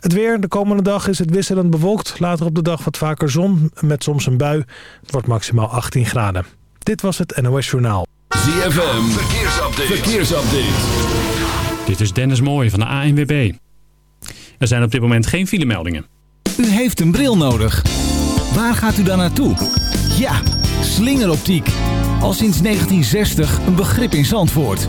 Het weer. De komende dag is het wisselend bewolkt. Later op de dag wat vaker zon met soms een bui. Het wordt maximaal 18 graden. Dit was het NOS Journaal. ZFM. Verkeersupdate. Verkeersupdate. Dit is Dennis Mooij van de ANWB. Er zijn op dit moment geen filemeldingen. U heeft een bril nodig. Waar gaat u dan naartoe? Ja, slingeroptiek. Al sinds 1960 een begrip in Zandvoort.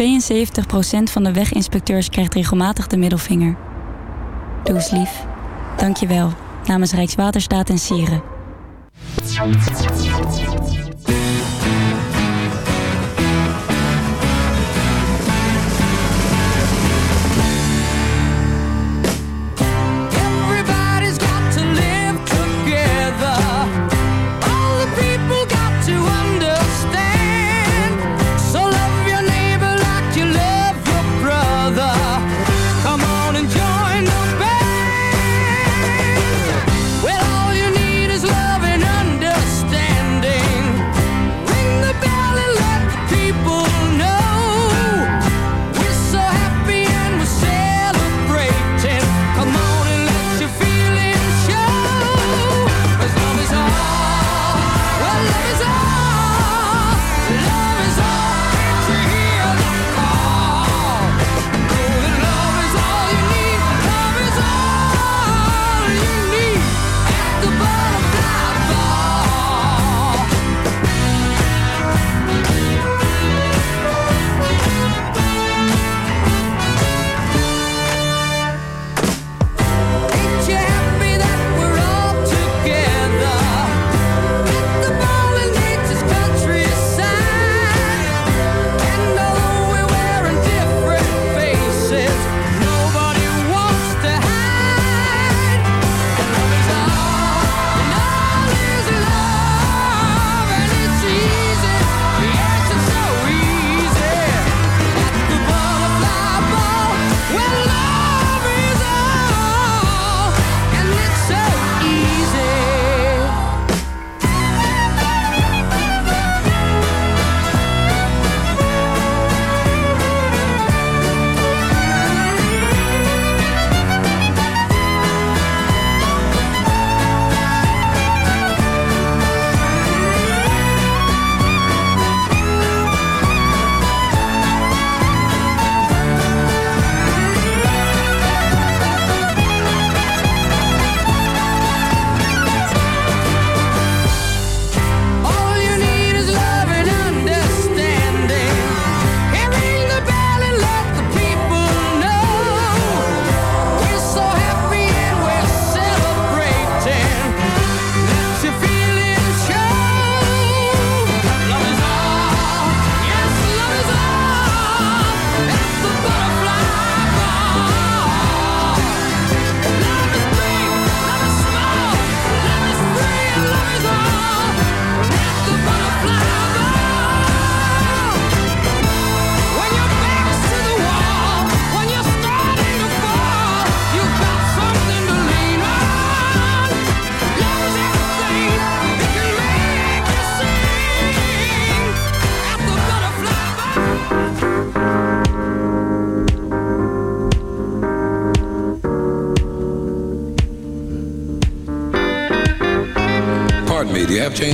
72% van de weginspecteurs krijgt regelmatig de middelvinger. Doe eens lief. Dank je wel. Namens Rijkswaterstaat en Sieren.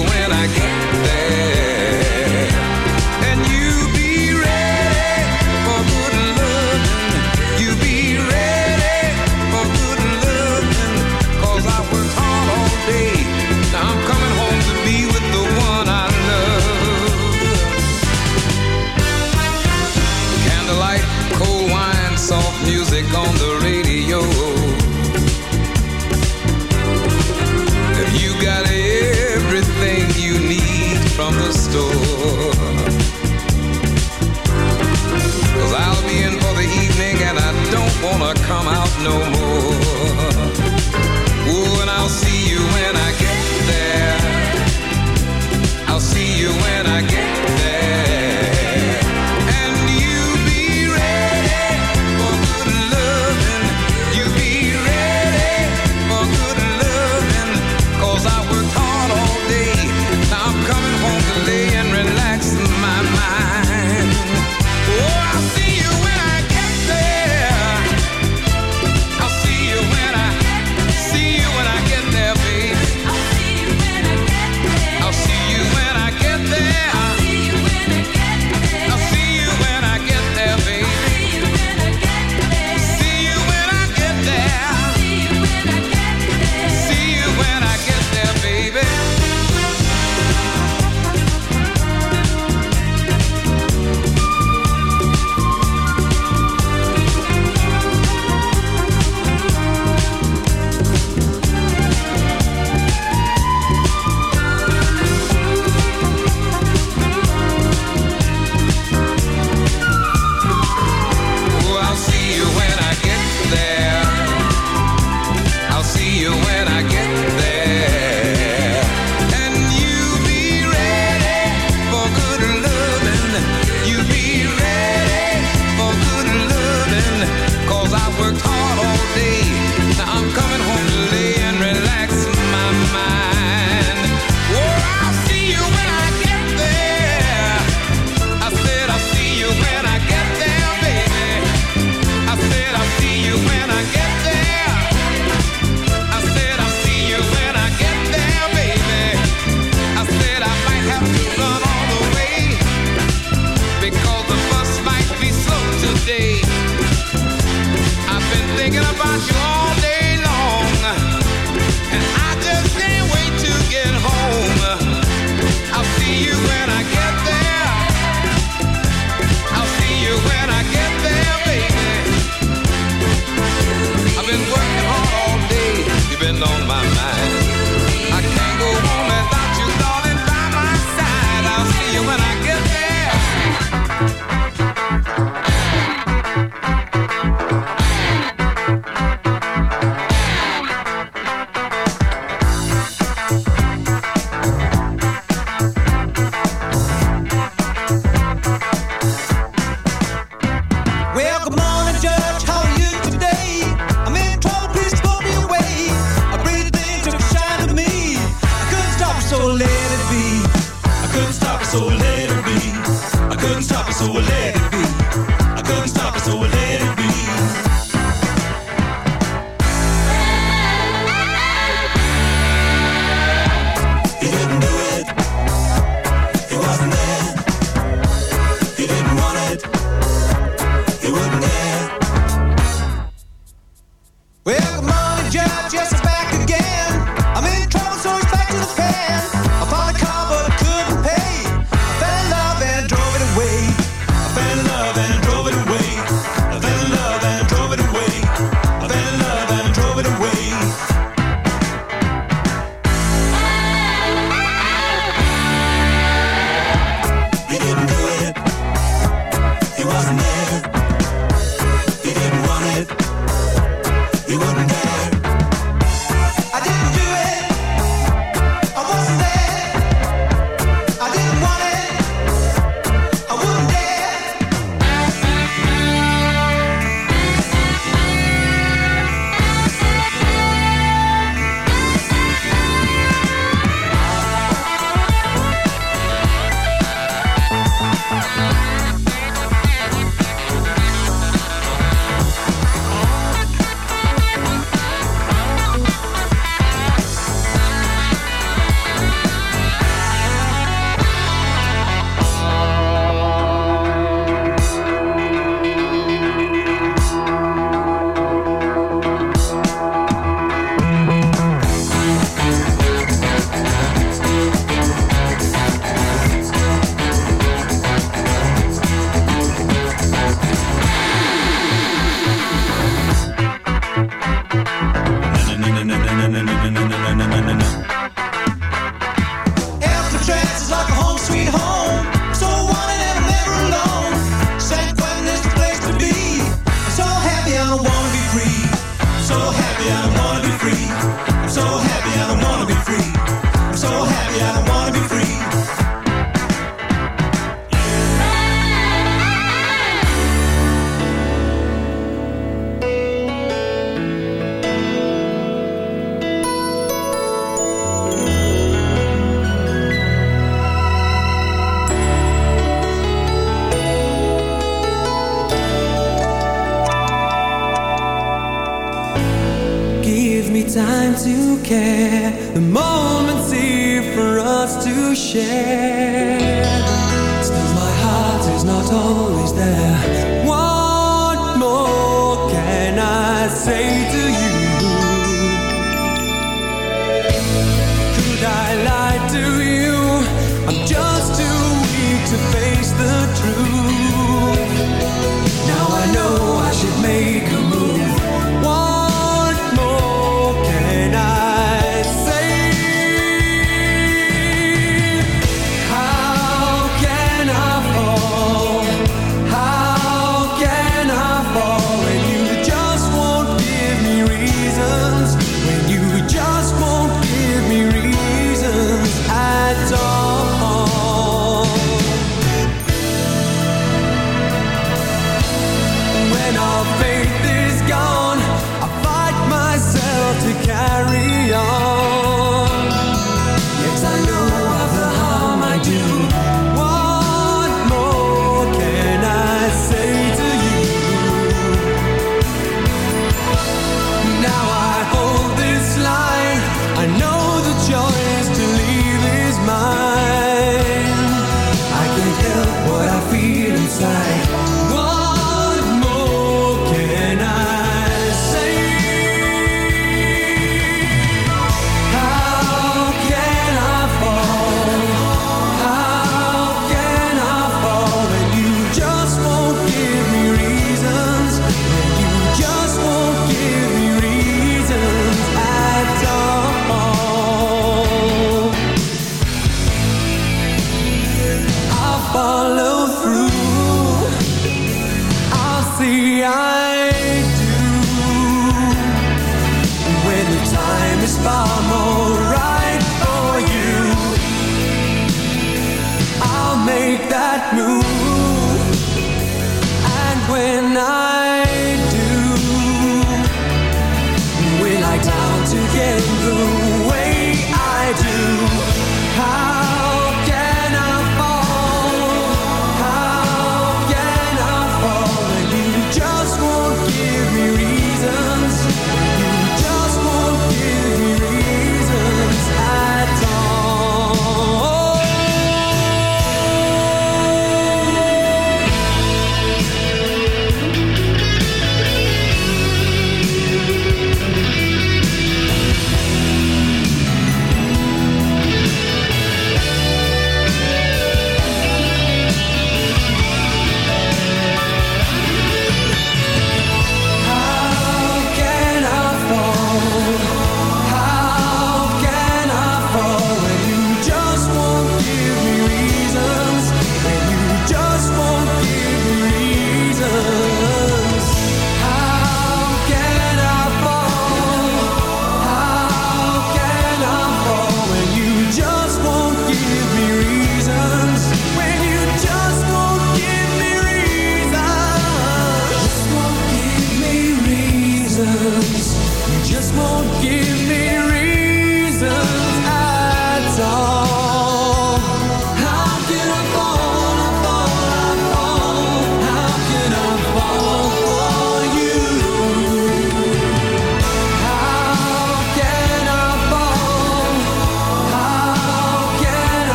when I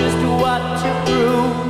just what to prove.